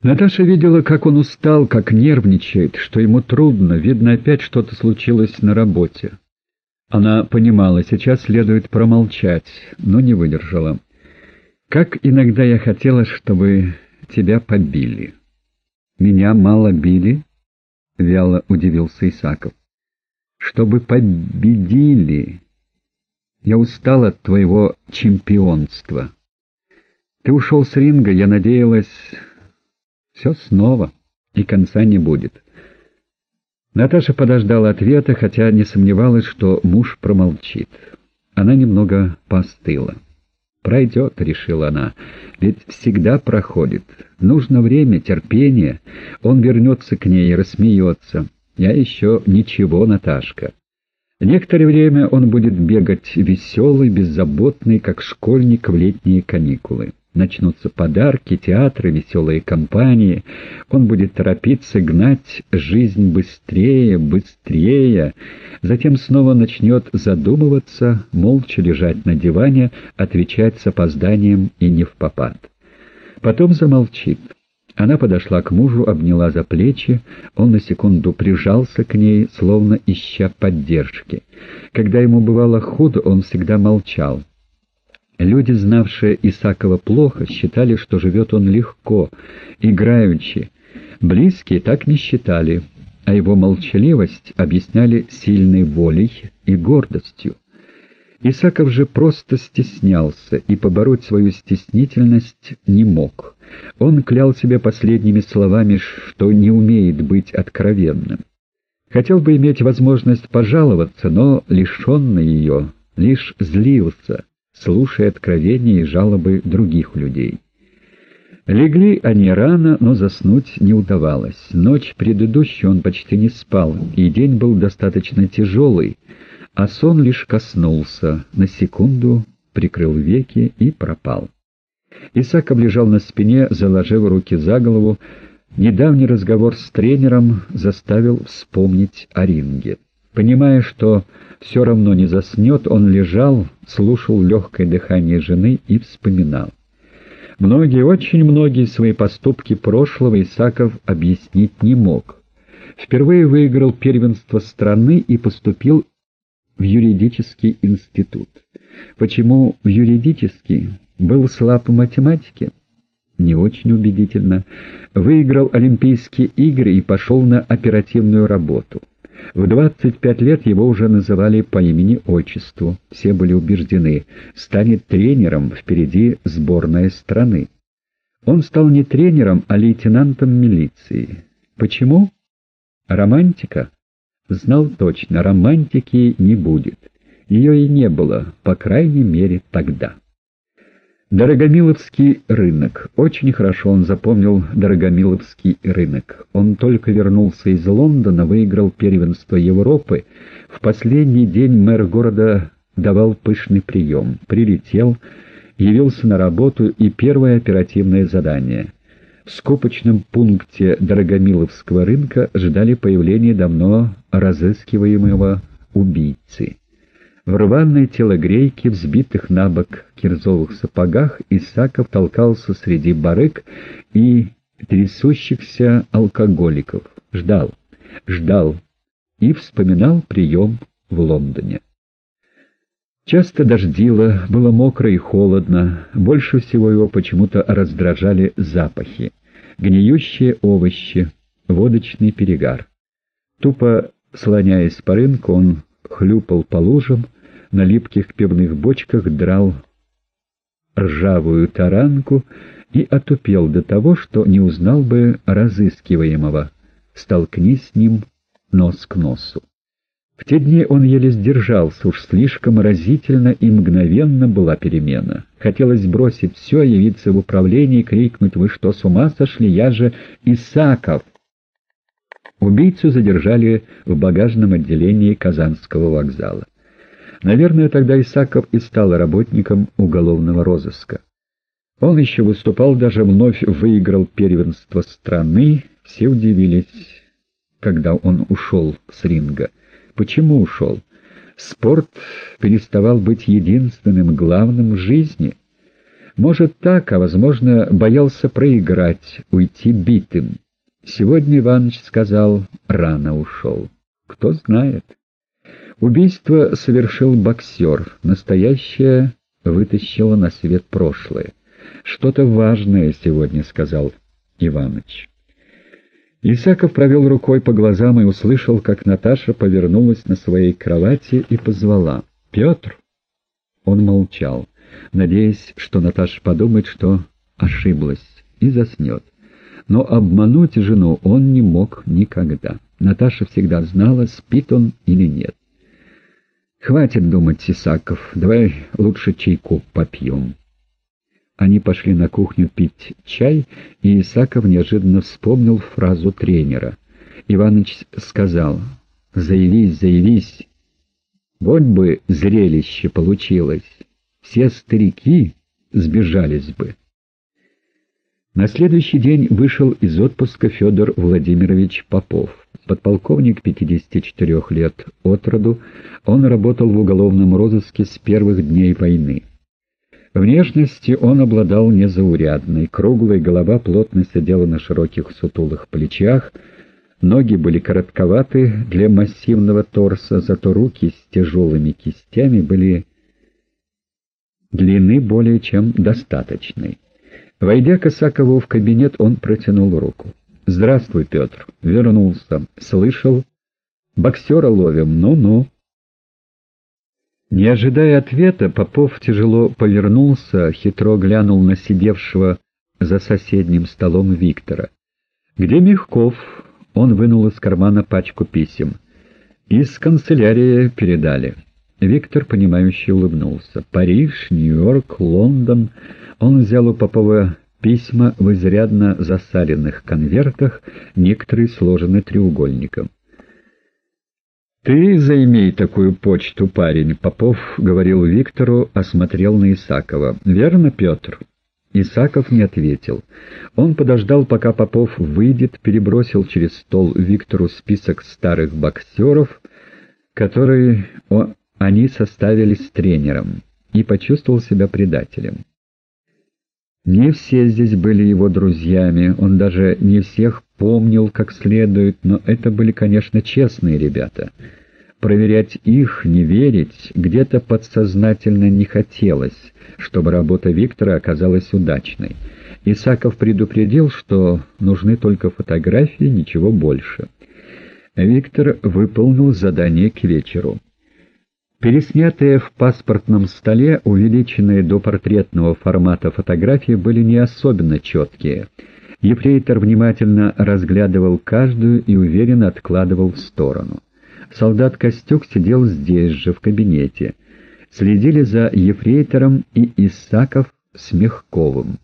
Наташа видела, как он устал, как нервничает, что ему трудно, видно, опять что-то случилось на работе. Она понимала, сейчас следует промолчать, но не выдержала. «Как иногда я хотела, чтобы тебя побили». «Меня мало били?» — вяло удивился Исаков. «Чтобы победили. Я устал от твоего чемпионства. Ты ушел с ринга, я надеялась...» Все снова, и конца не будет. Наташа подождала ответа, хотя не сомневалась, что муж промолчит. Она немного постыла. «Пройдет», — решила она, — «ведь всегда проходит. Нужно время, терпение. Он вернется к ней и рассмеется. Я еще ничего, Наташка». Некоторое время он будет бегать веселый, беззаботный, как школьник в летние каникулы. Начнутся подарки, театры, веселые компании. Он будет торопиться гнать жизнь быстрее, быстрее. Затем снова начнет задумываться, молча лежать на диване, отвечать с опозданием и не в попад. Потом замолчит. Она подошла к мужу, обняла за плечи, он на секунду прижался к ней, словно ища поддержки. Когда ему бывало худо, он всегда молчал. Люди, знавшие Исакова плохо, считали, что живет он легко, играючи. Близкие так не считали, а его молчаливость объясняли сильной волей и гордостью. Исаков же просто стеснялся и побороть свою стеснительность не мог. Он клял себя последними словами, что не умеет быть откровенным. Хотел бы иметь возможность пожаловаться, но, лишенный ее, лишь злился, слушая откровения и жалобы других людей. Легли они рано, но заснуть не удавалось. Ночь предыдущую он почти не спал, и день был достаточно тяжелый, а сон лишь коснулся, на секунду прикрыл веки и пропал. Исаков лежал на спине, заложив руки за голову. Недавний разговор с тренером заставил вспомнить о ринге. Понимая, что все равно не заснет, он лежал, слушал легкое дыхание жены и вспоминал. Многие, очень многие свои поступки прошлого Исаков объяснить не мог. Впервые выиграл первенство страны и поступил в юридический институт. Почему в юридический? Был слаб в математике? Не очень убедительно. Выиграл Олимпийские игры и пошел на оперативную работу. В 25 лет его уже называли по имени-отчеству. Все были убеждены, станет тренером, впереди сборная страны. Он стал не тренером, а лейтенантом милиции. Почему? Романтика? Знал точно, романтики не будет. Ее и не было, по крайней мере, тогда. Дорогомиловский рынок. Очень хорошо он запомнил Дорогомиловский рынок. Он только вернулся из Лондона, выиграл первенство Европы. В последний день мэр города давал пышный прием. Прилетел, явился на работу и первое оперативное задание. В скупочном пункте Дорогомиловского рынка ждали появления давно разыскиваемого убийцы. В рваной телогрейке, взбитых на бок кирзовых сапогах, Исаков толкался среди барык и трясущихся алкоголиков. Ждал, ждал и вспоминал прием в Лондоне. Часто дождило, было мокро и холодно, больше всего его почему-то раздражали запахи. Гниющие овощи, водочный перегар. Тупо слоняясь по рынку, он хлюпал по лужам, на липких пивных бочках драл ржавую таранку и отупел до того, что не узнал бы разыскиваемого, столкнись с ним нос к носу. В те дни он еле сдержался, уж слишком разительно и мгновенно была перемена. Хотелось бросить все, явиться в управление и крикнуть «Вы что, с ума сошли? Я же Исаков!» Убийцу задержали в багажном отделении Казанского вокзала. Наверное, тогда Исаков и стал работником уголовного розыска. Он еще выступал, даже вновь выиграл первенство страны. Все удивились, когда он ушел с ринга. Почему ушел? Спорт переставал быть единственным, главным в жизни. Может так, а, возможно, боялся проиграть, уйти битым. Сегодня Иваныч сказал, рано ушел. Кто знает. Убийство совершил боксер, настоящее вытащило на свет прошлое. Что-то важное сегодня сказал Иваныч. Исаков провел рукой по глазам и услышал, как Наташа повернулась на своей кровати и позвала. «Петр!» Он молчал, надеясь, что Наташа подумает, что ошиблась, и заснет. Но обмануть жену он не мог никогда. Наташа всегда знала, спит он или нет. «Хватит думать, Исаков, давай лучше чайку попьем». Они пошли на кухню пить чай, и Исаков неожиданно вспомнил фразу тренера. Иваныч сказал «Заявись, заявись». Вот бы зрелище получилось. Все старики сбежались бы. На следующий день вышел из отпуска Федор Владимирович Попов. Подполковник 54 лет от роду, он работал в уголовном розыске с первых дней войны. Внешности он обладал незаурядной. Круглая голова плотно сидела на широких сутулых плечах, ноги были коротковаты для массивного торса, зато руки с тяжелыми кистями были длины более чем достаточной. Войдя к Исакову в кабинет, он протянул руку. «Здравствуй, Петр. Вернулся. Слышал? Боксера ловим. Ну-ну». Не ожидая ответа, Попов тяжело повернулся, хитро глянул на сидевшего за соседним столом Виктора. «Где Мягков?» Он вынул из кармана пачку писем. «Из канцелярии передали». Виктор, понимающе улыбнулся. «Париж, Нью-Йорк, Лондон». Он взял у Попова письма в изрядно засаленных конвертах, некоторые сложены треугольником. «Ты заимей такую почту, парень», — Попов говорил Виктору, осмотрел на Исакова. «Верно, Петр?» Исаков не ответил. Он подождал, пока Попов выйдет, перебросил через стол Виктору список старых боксеров, которые они составили с тренером, и почувствовал себя предателем. Не все здесь были его друзьями, он даже не всех помнил как следует, но это были, конечно, честные ребята. Проверять их, не верить, где-то подсознательно не хотелось, чтобы работа Виктора оказалась удачной. Исаков предупредил, что нужны только фотографии, ничего больше. Виктор выполнил задание к вечеру. Переснятые в паспортном столе, увеличенные до портретного формата фотографии были не особенно четкие. Ефрейтор внимательно разглядывал каждую и уверенно откладывал в сторону. Солдат Костюк сидел здесь же, в кабинете. Следили за ефрейтором и Исаков с Мягковым.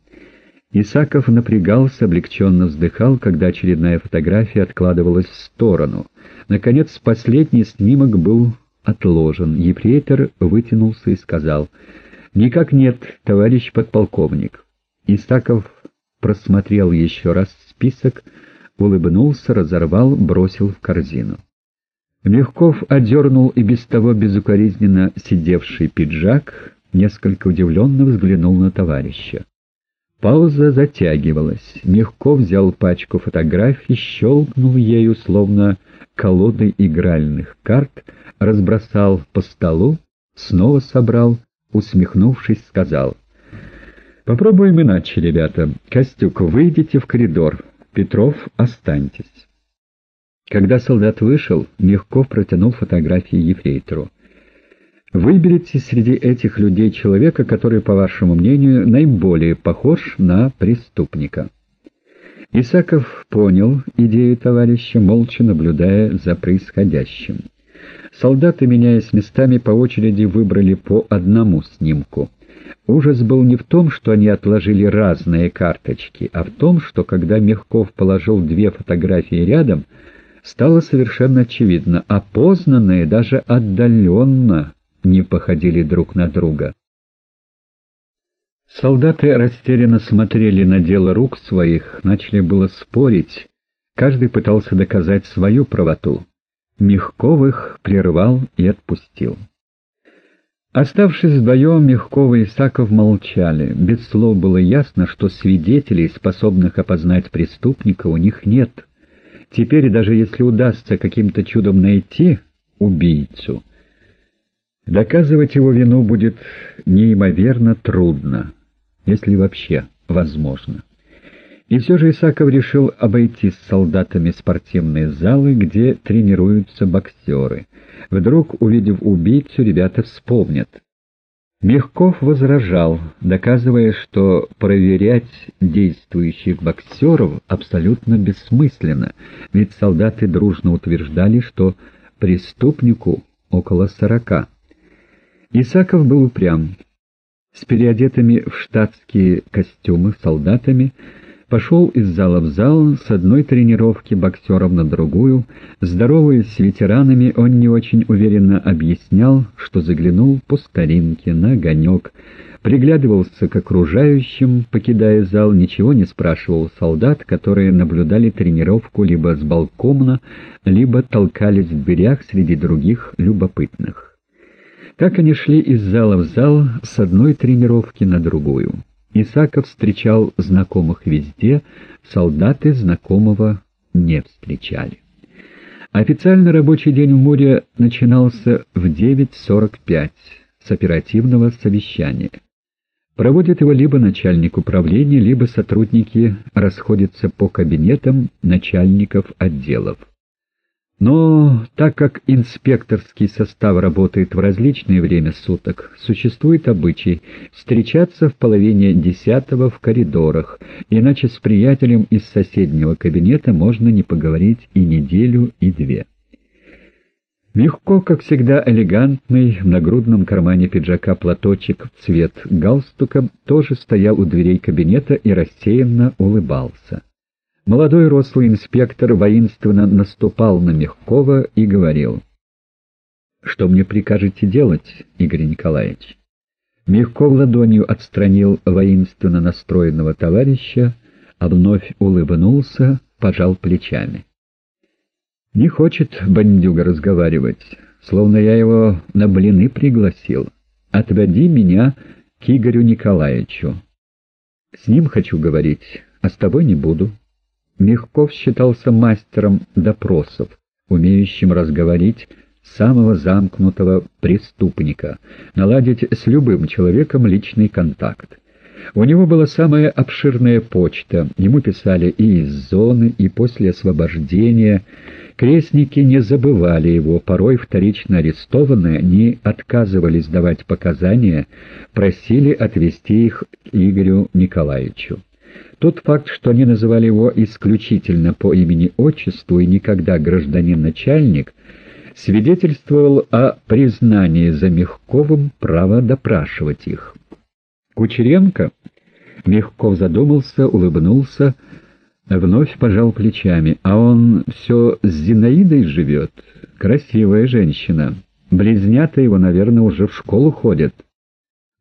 Исаков напрягался, облегченно вздыхал, когда очередная фотография откладывалась в сторону. Наконец, последний снимок был отложен. Ефрейтор вытянулся и сказал, «Никак нет, товарищ подполковник». Исаков просмотрел еще раз список, улыбнулся, разорвал, бросил в корзину. Легков одернул и без того безукоризненно сидевший пиджак, несколько удивленно взглянул на товарища. Пауза затягивалась. Мягков взял пачку фотографий, щелкнул ею, словно колодой игральных карт, разбросал по столу, снова собрал, усмехнувшись, сказал. «Попробуем иначе, ребята. Костюк, выйдите в коридор. Петров, останьтесь». Когда солдат вышел, Мягков протянул фотографии ефрейтору. «Выберите среди этих людей человека, который, по вашему мнению, наиболее похож на преступника». Исаков понял идею товарища, молча наблюдая за происходящим. Солдаты, меняясь местами, по очереди выбрали по одному снимку. Ужас был не в том, что они отложили разные карточки, а в том, что когда Мягков положил две фотографии рядом, стало совершенно очевидно, опознанные даже отдаленно не походили друг на друга. Солдаты растерянно смотрели на дело рук своих, начали было спорить, каждый пытался доказать свою правоту. Мягковых прервал и отпустил. Оставшись вдвоем, Мягкова и Исаков молчали. Без слов было ясно, что свидетелей, способных опознать преступника, у них нет. Теперь, даже если удастся каким-то чудом найти убийцу, доказывать его вину будет неимоверно трудно, если вообще возможно. И все же Исаков решил обойти с солдатами спортивные залы, где тренируются боксеры. Вдруг, увидев убийцу, ребята вспомнят. Мягков возражал, доказывая, что проверять действующих боксеров абсолютно бессмысленно, ведь солдаты дружно утверждали, что преступнику около сорока. Исаков был упрям. С переодетыми в штатские костюмы солдатами пошел из зала в зал, с одной тренировки боксеров на другую. Здороваясь с ветеранами, он не очень уверенно объяснял, что заглянул по старинке на огонек, приглядывался к окружающим, покидая зал, ничего не спрашивал солдат, которые наблюдали тренировку либо с балкона, либо толкались в дверях среди других любопытных. Так они шли из зала в зал с одной тренировки на другую. Исаков встречал знакомых везде, солдаты знакомого не встречали. Официально рабочий день в море начинался в 9.45 с оперативного совещания. Проводит его либо начальник управления, либо сотрудники расходятся по кабинетам начальников отделов. Но так как инспекторский состав работает в различное время суток, существует обычай встречаться в половине десятого в коридорах, иначе с приятелем из соседнего кабинета можно не поговорить и неделю, и две. Легко, как всегда, элегантный, в нагрудном кармане пиджака платочек в цвет галстука тоже стоял у дверей кабинета и рассеянно улыбался. Молодой рослый инспектор воинственно наступал на Мягкова и говорил. «Что мне прикажете делать, Игорь Николаевич?» Мягков ладонью отстранил воинственно настроенного товарища, а вновь улыбнулся, пожал плечами. «Не хочет бандюга разговаривать, словно я его на блины пригласил. Отведи меня к Игорю Николаевичу. С ним хочу говорить, а с тобой не буду». Мягков считался мастером допросов, умеющим разговорить самого замкнутого преступника, наладить с любым человеком личный контакт. У него была самая обширная почта, ему писали и из зоны, и после освобождения. Крестники не забывали его, порой вторично арестованные не отказывались давать показания, просили отвезти их к Игорю Николаевичу. Тот факт, что они называли его исключительно по имени-отчеству и никогда гражданин-начальник, свидетельствовал о признании за Мягковым права допрашивать их. Кучеренко, Мягков задумался, улыбнулся, вновь пожал плечами. А он все с Зинаидой живет? Красивая женщина. Близнята его, наверное, уже в школу ходят.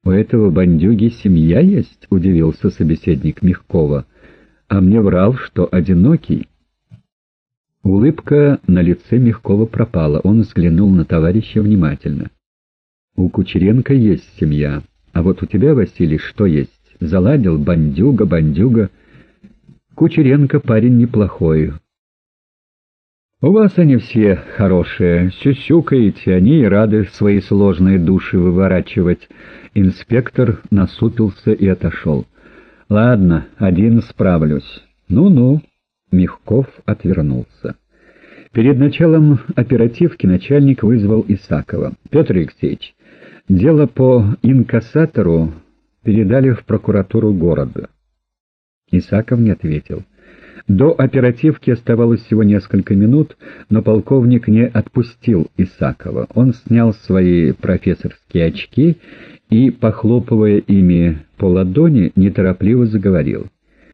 «У этого бандюги семья есть?» — удивился собеседник Мягкова. «А мне врал, что одинокий». Улыбка на лице Мягкова пропала. Он взглянул на товарища внимательно. «У Кучеренко есть семья. А вот у тебя, Василий, что есть? Заладил бандюга, бандюга. Кучеренко парень неплохой. У вас они все хорошие, сюсюкаете, они и рады свои сложные души выворачивать». Инспектор насупился и отошел. «Ладно, один справлюсь». «Ну-ну», — Мягков отвернулся. Перед началом оперативки начальник вызвал Исакова. «Петр Алексеевич, дело по инкассатору передали в прокуратуру города». Исаков не ответил. До оперативки оставалось всего несколько минут, но полковник не отпустил Исакова. Он снял свои профессорские очки и, похлопывая ими по ладони, неторопливо заговорил.